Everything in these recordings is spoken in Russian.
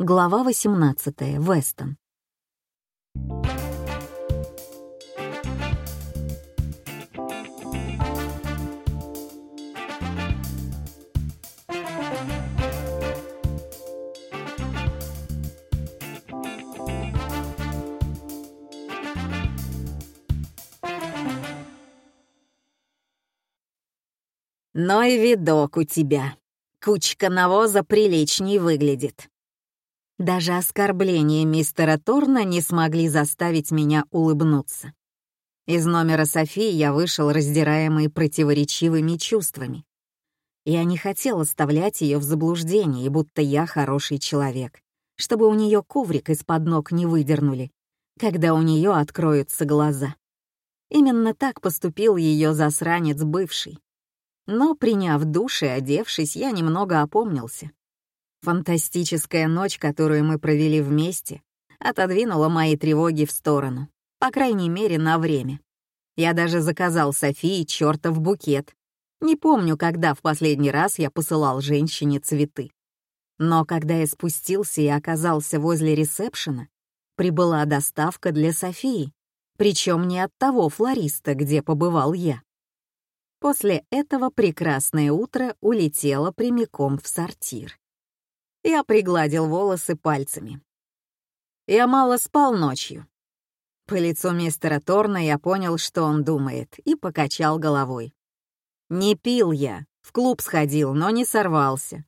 Глава 18. Вестон. Но и видок у тебя. Кучка навоза приличней выглядит. Даже оскорбления мистера Торна не смогли заставить меня улыбнуться. Из номера Софии я вышел раздираемый противоречивыми чувствами. Я не хотел оставлять ее в заблуждении, будто я хороший человек, чтобы у нее коврик из-под ног не выдернули, когда у нее откроются глаза. Именно так поступил ее засранец бывший. Но, приняв душ и одевшись, я немного опомнился. Фантастическая ночь, которую мы провели вместе, отодвинула мои тревоги в сторону, по крайней мере, на время. Я даже заказал Софии чертов букет. Не помню, когда в последний раз я посылал женщине цветы. Но когда я спустился и оказался возле ресепшена, прибыла доставка для Софии, причем не от того флориста, где побывал я. После этого прекрасное утро улетело прямиком в сортир. Я пригладил волосы пальцами. Я мало спал ночью. По лицу мистера Торна я понял, что он думает, и покачал головой. Не пил я, в клуб сходил, но не сорвался.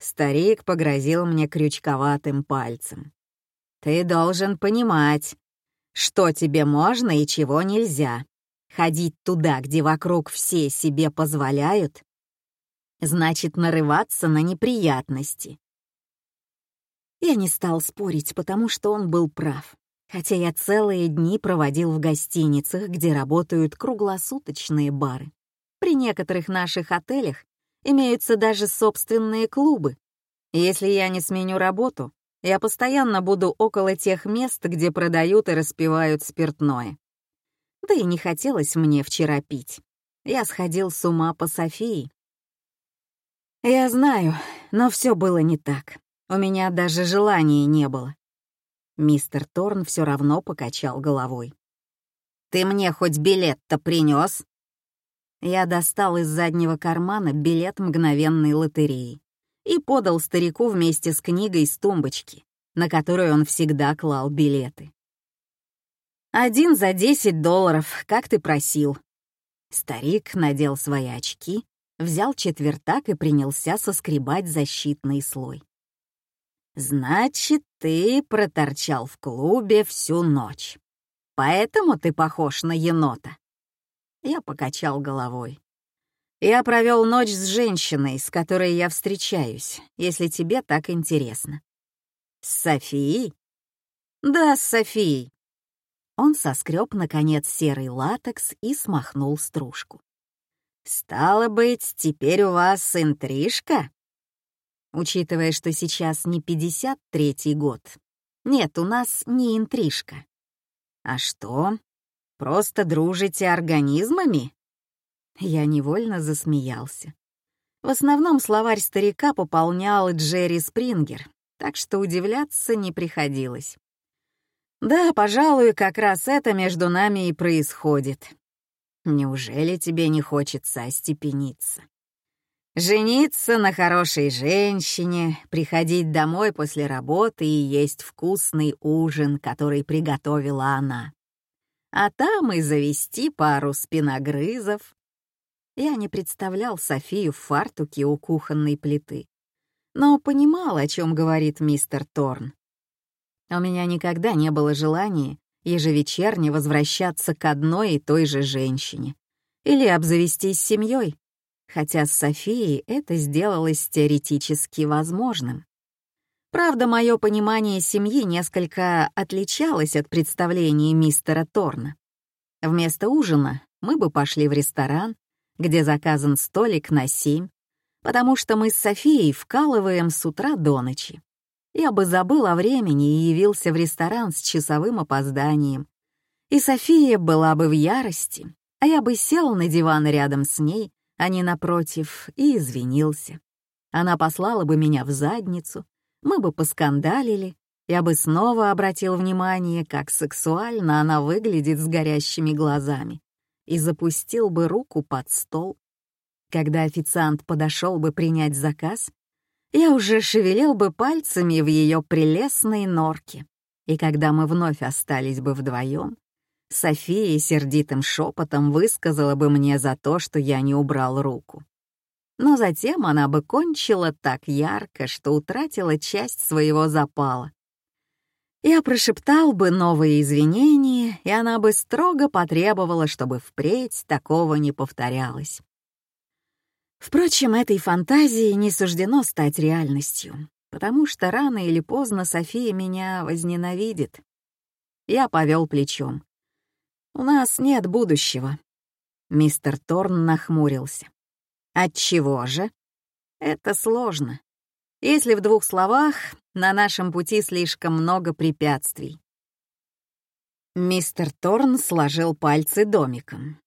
Старик погрозил мне крючковатым пальцем. «Ты должен понимать, что тебе можно и чего нельзя. Ходить туда, где вокруг все себе позволяют, значит нарываться на неприятности. Я не стал спорить, потому что он был прав, хотя я целые дни проводил в гостиницах, где работают круглосуточные бары. При некоторых наших отелях имеются даже собственные клубы. Если я не сменю работу, я постоянно буду около тех мест, где продают и распивают спиртное. Да и не хотелось мне вчера пить. Я сходил с ума по Софии. Я знаю, но все было не так. У меня даже желания не было. Мистер Торн все равно покачал головой. «Ты мне хоть билет-то принес? Я достал из заднего кармана билет мгновенной лотереи и подал старику вместе с книгой с тумбочки, на которую он всегда клал билеты. Один за десять долларов, как ты просил». Старик надел свои очки, взял четвертак и принялся соскребать защитный слой. «Значит, ты проторчал в клубе всю ночь. Поэтому ты похож на енота». Я покачал головой. «Я провел ночь с женщиной, с которой я встречаюсь, если тебе так интересно». «С Софией?» «Да, с Софией. Он соскреб, наконец, серый латекс и смахнул стружку. «Стало быть, теперь у вас интрижка?» Учитывая, что сейчас не 53-й год. Нет, у нас не интрижка. А что? Просто дружите организмами? Я невольно засмеялся. В основном словарь старика пополнял Джерри Спрингер, так что удивляться не приходилось. Да, пожалуй, как раз это между нами и происходит. Неужели тебе не хочется остепениться? Жениться на хорошей женщине, приходить домой после работы и есть вкусный ужин, который приготовила она. А там и завести пару спиногрызов. Я не представлял Софию в фартуке у кухонной плиты, но понимал, о чем говорит мистер Торн. У меня никогда не было желания ежевечерне возвращаться к одной и той же женщине или обзавестись семьей, хотя с Софией это сделалось теоретически возможным. Правда, мое понимание семьи несколько отличалось от представлений мистера Торна. Вместо ужина мы бы пошли в ресторан, где заказан столик на семь, потому что мы с Софией вкалываем с утра до ночи я бы забыл о времени и явился в ресторан с часовым опозданием. И София была бы в ярости, а я бы сел на диван рядом с ней, а не напротив, и извинился. Она послала бы меня в задницу, Мы бы поскандалили, я бы снова обратил внимание, как сексуально она выглядит с горящими глазами, и запустил бы руку под стол. Когда официант подошел бы принять заказ, я уже шевелил бы пальцами в ее прелестной норке. И когда мы вновь остались бы вдвоем, София сердитым шепотом высказала бы мне за то, что я не убрал руку. Но затем она бы кончила так ярко, что утратила часть своего запала. Я прошептал бы новые извинения, и она бы строго потребовала, чтобы впредь такого не повторялось. Впрочем, этой фантазии не суждено стать реальностью, потому что рано или поздно София меня возненавидит. Я повел плечом. «У нас нет будущего». Мистер Торн нахмурился. «Отчего же?» «Это сложно. Если в двух словах, на нашем пути слишком много препятствий». Мистер Торн сложил пальцы домиком.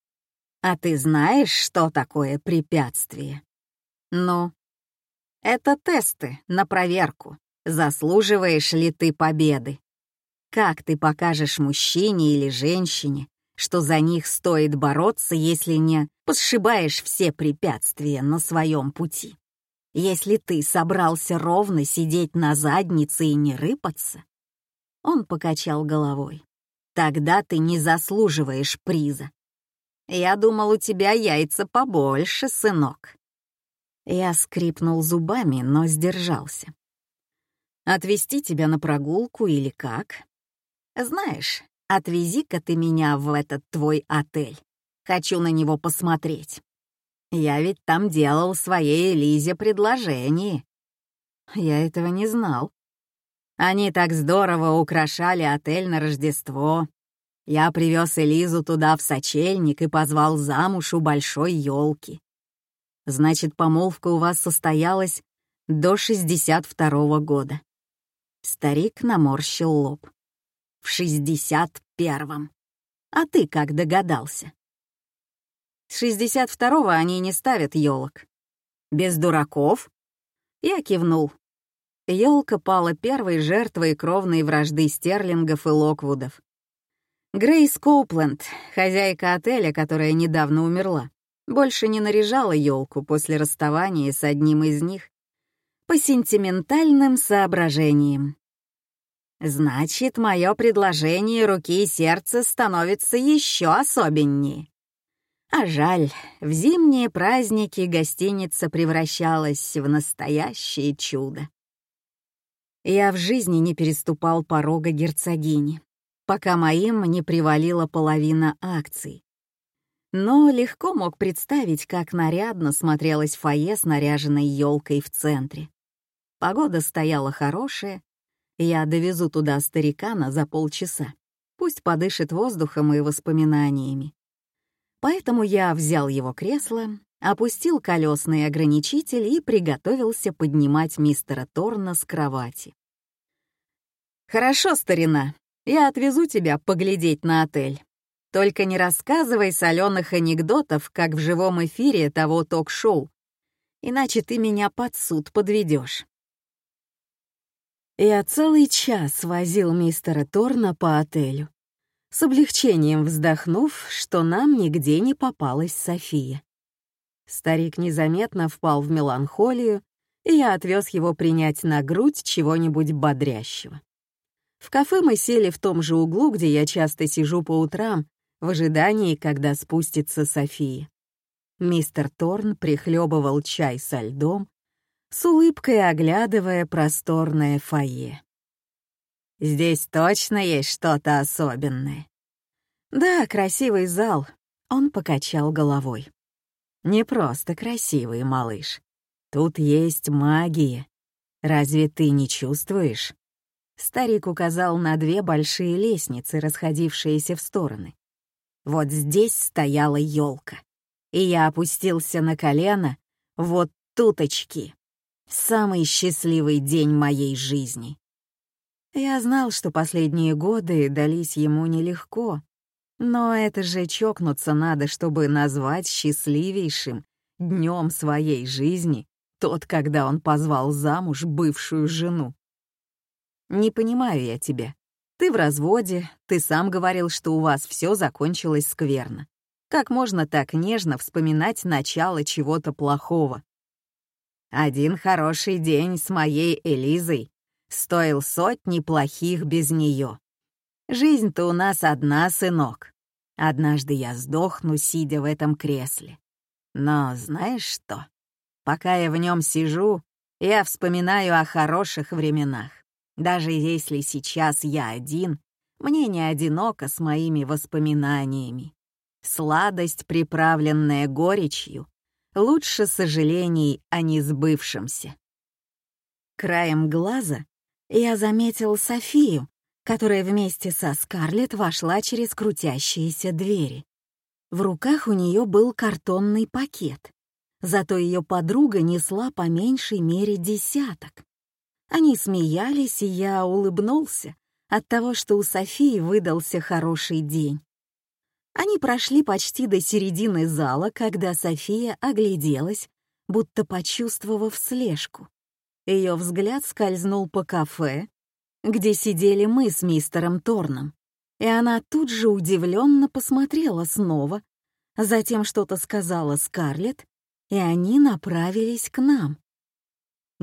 А ты знаешь, что такое препятствие? Ну, это тесты на проверку, заслуживаешь ли ты победы. Как ты покажешь мужчине или женщине, что за них стоит бороться, если не посшибаешь все препятствия на своем пути? Если ты собрался ровно сидеть на заднице и не рыпаться? Он покачал головой. Тогда ты не заслуживаешь приза. Я думал, у тебя яйца побольше, сынок». Я скрипнул зубами, но сдержался. «Отвезти тебя на прогулку или как?» «Знаешь, отвези-ка ты меня в этот твой отель. Хочу на него посмотреть. Я ведь там делал своей Элизе предложение». Я этого не знал. Они так здорово украшали отель на Рождество, я привез Элизу туда в сочельник и позвал замуж у большой елки. Значит, помолвка у вас состоялась до 62-го года. Старик наморщил лоб. В 61-м. А ты как догадался? С 62-го они не ставят елок. Без дураков? Я кивнул. Елка пала первой жертвой кровной вражды Стерлингов и Локвудов. Грейс Коупленд, хозяйка отеля, которая недавно умерла, больше не наряжала елку после расставания с одним из них по сентиментальным соображениям. Значит, мое предложение руки и сердца становится еще особеннее. А жаль, в зимние праздники гостиница превращалась в настоящее чудо. Я в жизни не переступал порога герцогини пока моим не привалила половина акций. Но легко мог представить, как нарядно смотрелась фойе с наряженной елкой в центре. Погода стояла хорошая, я довезу туда старикана за полчаса. Пусть подышит воздухом и воспоминаниями. Поэтому я взял его кресло, опустил колесный ограничитель и приготовился поднимать мистера Торна с кровати. «Хорошо, старина, я отвезу тебя поглядеть на отель. Только не рассказывай соленых анекдотов, как в живом эфире того ток-шоу, иначе ты меня под суд подведешь. Я целый час возил мистера Торна по отелю, с облегчением вздохнув, что нам нигде не попалась София. Старик незаметно впал в меланхолию, и я отвез его принять на грудь чего-нибудь бодрящего. В кафе мы сели в том же углу, где я часто сижу по утрам, в ожидании, когда спустится София. Мистер Торн прихлебывал чай со льдом, с улыбкой оглядывая просторное фойе. «Здесь точно есть что-то особенное». «Да, красивый зал», — он покачал головой. «Не просто красивый, малыш. Тут есть магия. Разве ты не чувствуешь?» Старик указал на две большие лестницы, расходившиеся в стороны. Вот здесь стояла елка, и я опустился на колено вот туточки. Самый счастливый день моей жизни. Я знал, что последние годы дались ему нелегко, но это же чокнуться надо, чтобы назвать счастливейшим днем своей жизни тот, когда он позвал замуж бывшую жену. Не понимаю я тебя. Ты в разводе, ты сам говорил, что у вас все закончилось скверно. Как можно так нежно вспоминать начало чего-то плохого? Один хороший день с моей Элизой стоил сотни плохих без нее. Жизнь-то у нас одна, сынок. Однажды я сдохну, сидя в этом кресле. Но знаешь что? Пока я в нем сижу, я вспоминаю о хороших временах. Даже если сейчас я один, мне не одиноко с моими воспоминаниями. Сладость, приправленная горечью, лучше сожалений о несбывшемся. Краем глаза я заметил Софию, которая вместе со Скарлетт вошла через крутящиеся двери. В руках у нее был картонный пакет, зато ее подруга несла по меньшей мере десяток. Они смеялись, и я улыбнулся от того, что у Софии выдался хороший день. Они прошли почти до середины зала, когда София огляделась, будто почувствовав слежку. Ее взгляд скользнул по кафе, где сидели мы с мистером Торном, и она тут же удивленно посмотрела снова, затем что-то сказала Скарлетт, и они направились к нам.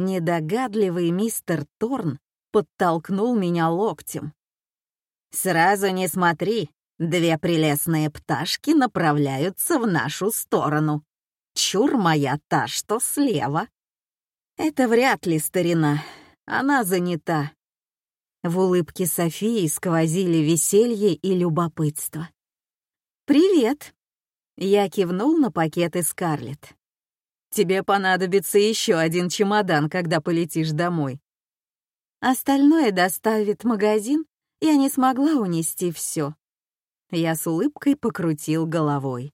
Недогадливый мистер Торн подтолкнул меня локтем. «Сразу не смотри, две прелестные пташки направляются в нашу сторону. Чур моя та, что слева». «Это вряд ли старина, она занята». В улыбке Софии сквозили веселье и любопытство. «Привет!» Я кивнул на пакеты Скарлетт. Тебе понадобится еще один чемодан, когда полетишь домой. Остальное доставит магазин, я не смогла унести все. Я с улыбкой покрутил головой.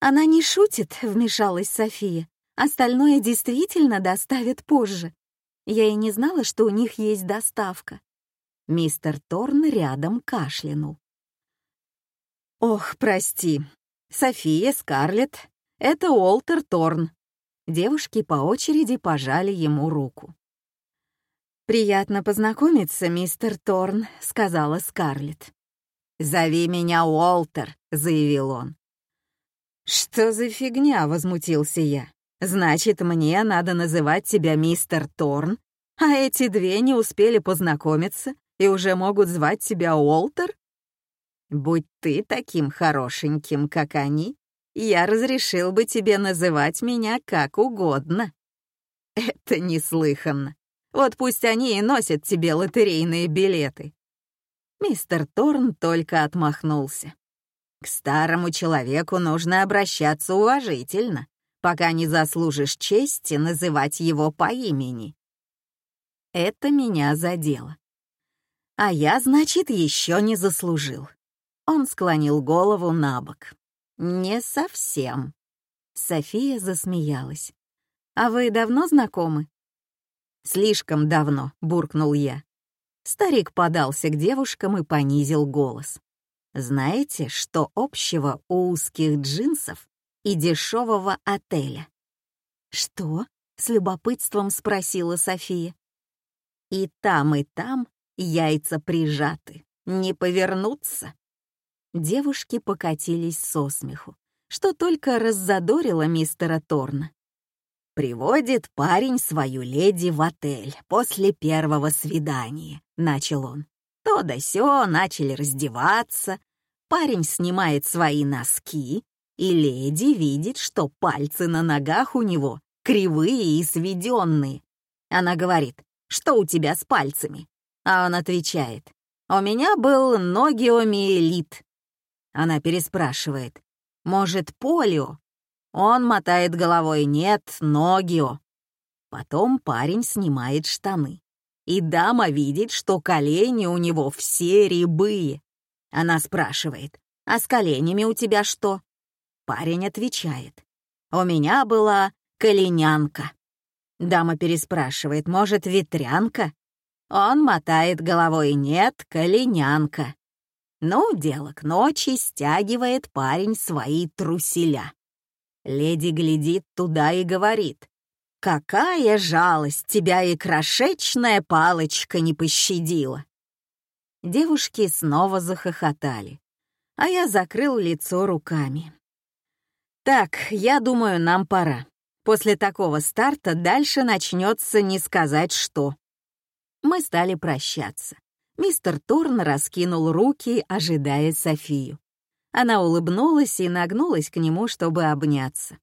Она не шутит, вмешалась София. Остальное действительно доставят позже. Я и не знала, что у них есть доставка. Мистер Торн рядом кашлянул. «Ох, прости. София, Скарлетт, это Уолтер Торн. Девушки по очереди пожали ему руку. «Приятно познакомиться, мистер Торн», — сказала Скарлетт. «Зови меня Уолтер», — заявил он. «Что за фигня?» — возмутился я. «Значит, мне надо называть тебя мистер Торн, а эти две не успели познакомиться и уже могут звать тебя Уолтер? Будь ты таким хорошеньким, как они, я разрешил бы тебе называть меня как угодно. Это неслыханно. Вот пусть они и носят тебе лотерейные билеты. Мистер Торн только отмахнулся. К старому человеку нужно обращаться уважительно, пока не заслужишь чести называть его по имени. Это меня задело. А я, значит, еще не заслужил. Он склонил голову на бок. «Не совсем». София засмеялась. «А вы давно знакомы?» «Слишком давно», — буркнул я. Старик подался к девушкам и понизил голос. «Знаете, что общего у узких джинсов и дешевого отеля?» «Что?» — с любопытством спросила София. «И там, и там яйца прижаты, не повернуться». Девушки покатились со смеху, что только раззадорило мистера Торна. «Приводит парень свою леди в отель после первого свидания», — начал он. То да сё начали раздеваться, парень снимает свои носки, и леди видит, что пальцы на ногах у него кривые и сведенные. Она говорит, что у тебя с пальцами? А он отвечает, у меня был ногиомиелит, она переспрашивает. «Может, полио?» Он мотает головой «Нет, ногио». Потом парень снимает штаны. И дама видит, что колени у него все рябые. Она спрашивает, «А с коленями у тебя что?» Парень отвечает, «У меня была коленянка». Дама переспрашивает, «Может, ветрянка?» Он мотает головой, «Нет, коленянка». Ну, дело к ночи стягивает парень свои труселя. Леди глядит туда и говорит. Какая жалость, тебя и крошечная палочка не пощадила!» Девушки снова захохотали, а я закрыл лицо руками. «Так, я думаю, нам пора. После такого старта дальше начнется не сказать что». Мы стали прощаться. Мистер Торн раскинул руки, ожидая Софию. Она улыбнулась и нагнулась к нему, чтобы обняться.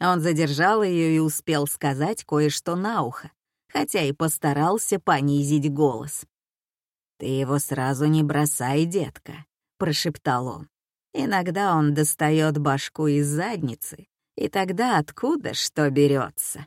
Он задержал ее и успел сказать кое-что на ухо, хотя и постарался понизить голос. «Ты его сразу не бросай, детка», — прошептал он. «Иногда он достает башку из задницы, и тогда откуда что берется?»